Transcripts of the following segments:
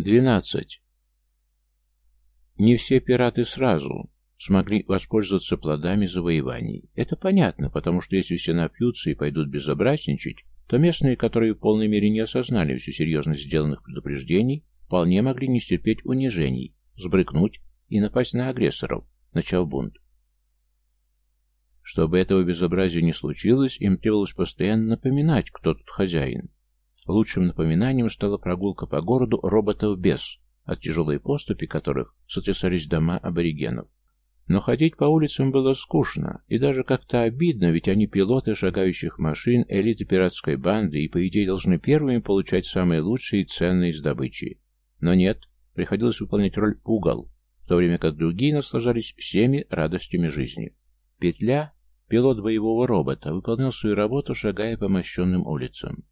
Двенадцать. Не все пираты сразу смогли воспользоваться плодами завоеваний. Это понятно, потому что если все напьются и пойдут безобразничать, то местные, которые в полной мере не осознали всю серьезность сделанных предупреждений, вполне могли не стерпеть унижений, сбрыкнуть и напасть на агрессоров, начав бунт. Чтобы этого безобразия не случилось, им требовалось постоянно напоминать, кто тут хозяин. Лучшим напоминанием стала прогулка по городу роботов без, от тяжелой поступи которых сотрясались дома аборигенов. Но ходить по улицам было скучно, и даже как-то обидно, ведь они пилоты шагающих машин, элиты пиратской банды, и по идее должны первыми получать самые лучшие и ценные из добычи. Но нет, приходилось выполнять роль пугал, в то время как другие наслаждались всеми радостями жизни. Петля, пилот боевого робота, выполнял свою работу, шагая по мощенным улицам.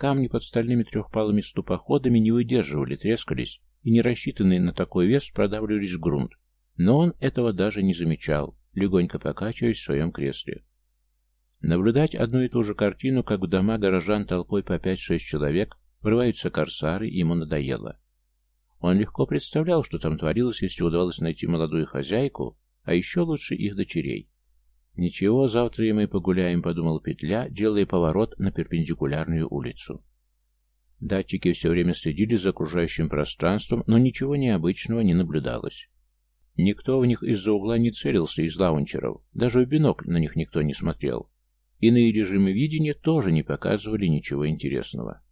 Камни под стальными трехпалыми ступоходами не выдерживали, трескались, и не рассчитанные на такой вес продавливались в грунт, но он этого даже не замечал, легонько покачиваясь в своем кресле. Наблюдать одну и ту же картину, как в дома горожан толпой по 5-6 человек врываются корсары, ему надоело. Он легко представлял, что там творилось, если удавалось найти молодую хозяйку, а еще лучше их дочерей. «Ничего, завтра и мы погуляем», — подумал Петля, делая поворот на перпендикулярную улицу. Датчики все время следили за окружающим пространством, но ничего необычного не наблюдалось. Никто в них из-за угла не целился из лаунчеров, даже в бинокль на них никто не смотрел. Иные режимы видения тоже не показывали ничего интересного.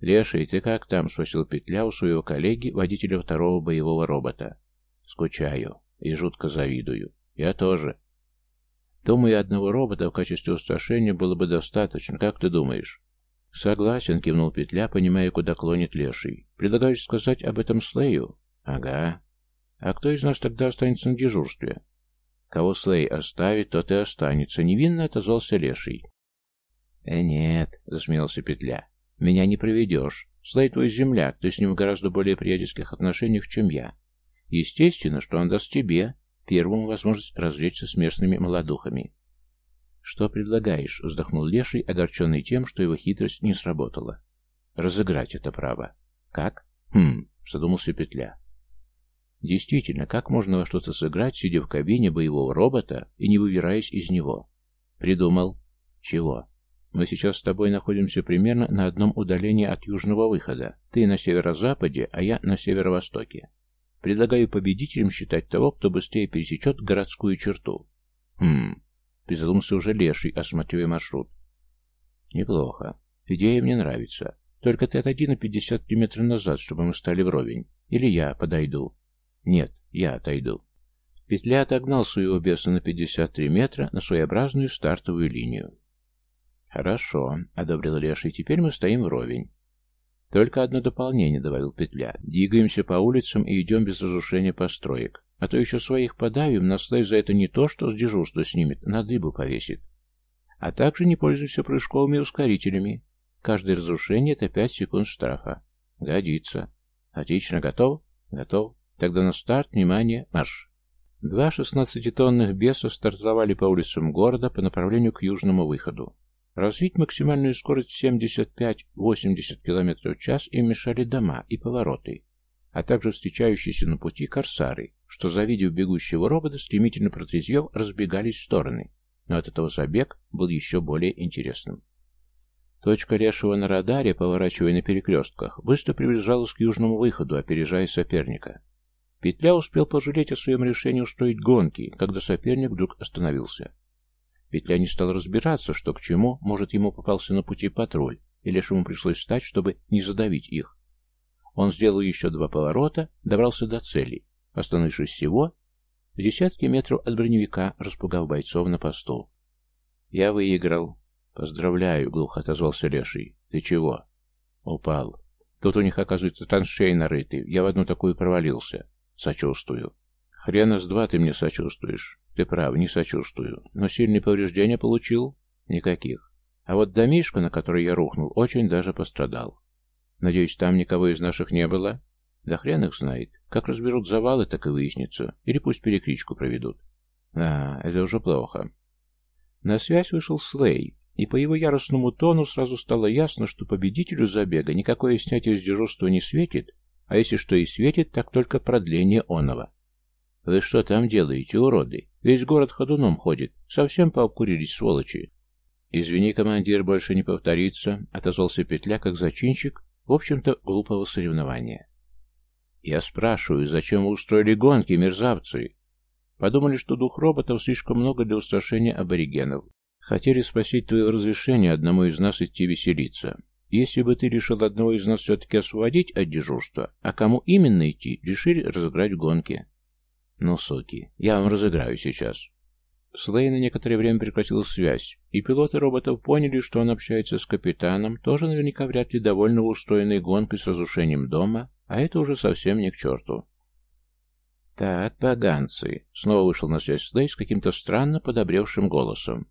«Леший, ты как там?» — спросил Петля у своего коллеги, водителя второго боевого робота. «Скучаю и жутко завидую. Я тоже. Думаю, одного робота в качестве устрашения было бы достаточно. Как ты думаешь?» «Согласен», — кивнул Петля, понимая, куда клонит Леший. «Предлагаешь сказать об этом Слею?» «Ага. А кто из нас тогда останется на дежурстве? Кого Слей оставит, тот и останется. Невинно отозвался Леший. Э, нет, засмеялся Петля. Меня не проведешь. Слей твой земляк, ты с ним в гораздо более приятельских отношениях, чем я. Естественно, что он даст тебе первому возможность развлечься с местными молодухами. «Что предлагаешь?» — вздохнул Леший, огорченный тем, что его хитрость не сработала. «Разыграть это право». «Как?» «Хм», — задумался Петля. Действительно, как можно во что-то сыграть, сидя в кабине боевого робота и не выбираясь из него? Придумал. Чего? Мы сейчас с тобой находимся примерно на одном удалении от южного выхода. Ты на северо-западе, а я на северо-востоке. Предлагаю победителем считать того, кто быстрее пересечет городскую черту. Хм, призадумался уже леший, осматривая маршрут. Неплохо. Идея мне нравится. Только ты отойди на 53 метра назад, чтобы мы стали вровень. Или я подойду. Нет, я отойду. Петля отогнал своего беса на 53 метра на своеобразную стартовую линию. «Хорошо», — одобрил Леша, — «теперь мы стоим вровень». «Только одно дополнение», — добавил Петля. «Двигаемся по улицам и идем без разрушения построек. А то еще своих подавим, нас за это не то, что с дежурства снимет, на дыбу повесит. А также не пользуйся прыжковыми ускорителями. Каждое разрушение — это пять секунд штрафа. Годится. Отлично, готов? Готов. Тогда на старт, внимание, марш. Два шестнадцатитонных беса стартовали по улицам города по направлению к южному выходу. Развить максимальную скорость 75-80 км в час им мешали дома и повороты, а также встречающиеся на пути корсары, что, завидев бегущего робота, стремительно протрезвев, разбегались в стороны. Но от этого забег был еще более интересным. Точка Лешего на радаре, поворачивая на перекрестках, быстро приближалась к южному выходу, опережая соперника. Петля успел пожалеть о своем решении устроить гонки, когда соперник вдруг остановился. Петля не стал разбираться, что к чему, может, ему попался на пути патруль, и лишь ему пришлось встать, чтобы не задавить их. Он сделал еще два поворота, добрался до цели, остановившись всего в десятки метров от броневика, распугав бойцов на посту. «Я выиграл». «Поздравляю», — глухо отозвался Леший. «Ты чего?» «Упал. Тут у них, оказывается, траншей нарытый. Я в одну такую провалился. Сочувствую. Хрена с два ты мне сочувствуешь. Ты прав, не сочувствую. Но сильные повреждения получил? Никаких. А вот домишка, на который я рухнул, очень даже пострадал. Надеюсь, там никого из наших не было? Да хрен их знает. Как разберут завалы, так и выяснится. Или пусть перекличку проведут. А, это уже плохо. На связь вышел Слей. И по его яростному тону сразу стало ясно, что победителю забега никакое снятие с дежурства не светит, а если что и светит, так только продление оного. «Вы что там делаете, уроды? Весь город ходуном ходит. Совсем пообкурились, сволочи!» «Извини, командир, больше не повторится», — отозвался Петля как зачинщик, в общем-то, глупого соревнования. «Я спрашиваю, зачем вы устроили гонки, мерзавцы?» Подумали, что дух роботов слишком много для устрашения аборигенов. Хотели спросить твое разрешение одному из нас идти веселиться. Если бы ты решил одного из нас все-таки освободить от дежурства, а кому именно идти, решили разыграть гонки. Ну, суки, я вам разыграю сейчас. Слей на некоторое время прекратил связь, и пилоты роботов поняли, что он общается с капитаном, тоже наверняка вряд ли довольно устроенной гонкой с разрушением дома, а это уже совсем не к черту. «Так, поганцы!» — снова вышел на связь Слей с каким-то странно подобревшим голосом.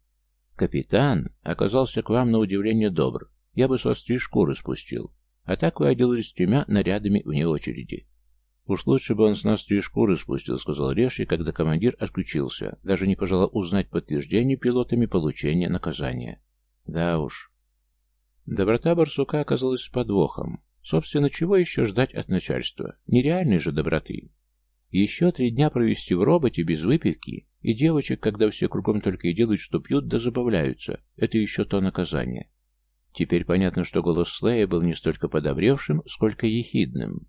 «Капитан оказался к вам на удивление добр. Я бы с вас три шкуры спустил. А так вы отделались тремя нарядами вне очереди. «Уж лучше бы он с нас три шкуры спустил», — сказал Реши, когда командир отключился, даже не пожелал узнать подтверждение пилотами получения наказания. «Да уж». Доброта барсука оказалась с подвохом. Собственно, чего еще ждать от начальства? Нереальной же доброты. Еще три дня провести в роботе без выпивки, и девочек, когда все кругом только и делают, что пьют да забавляются, это еще то наказание. Теперь понятно, что голос Слея был не столько подобревшим, сколько ехидным.